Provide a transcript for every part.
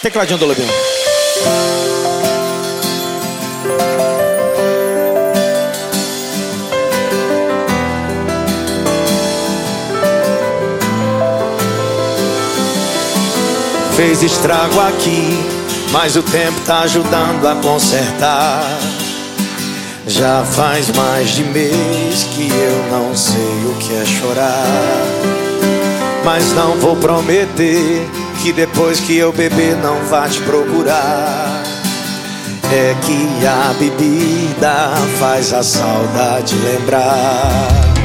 Tecladinho do Lobinho. Fez estrago aqui, mas o tempo tá ajudando a consertar. Já faz mais de mês que eu não sei o que é chorar. Mas não vou prometer que depois que eu beber não vá te procurar. É que a bebida faz a saudade lembrar.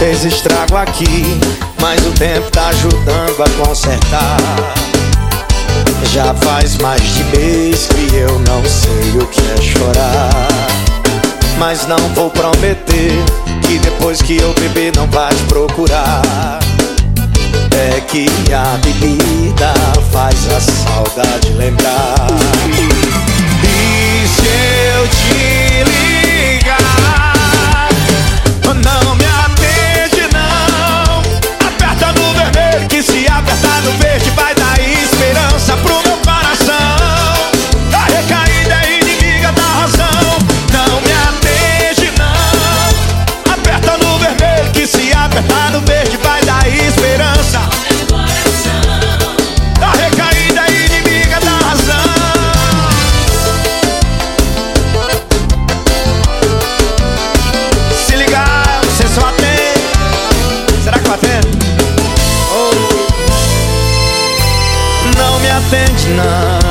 Fez estrago aqui, mas o tempo tá ajudando a consertar. Já faz mais de mês que eu não sei o que é chorar. Mas não vou prometer que depois que eu beber não vai te procurar. É que a bebida faz a saudade lembrar. attention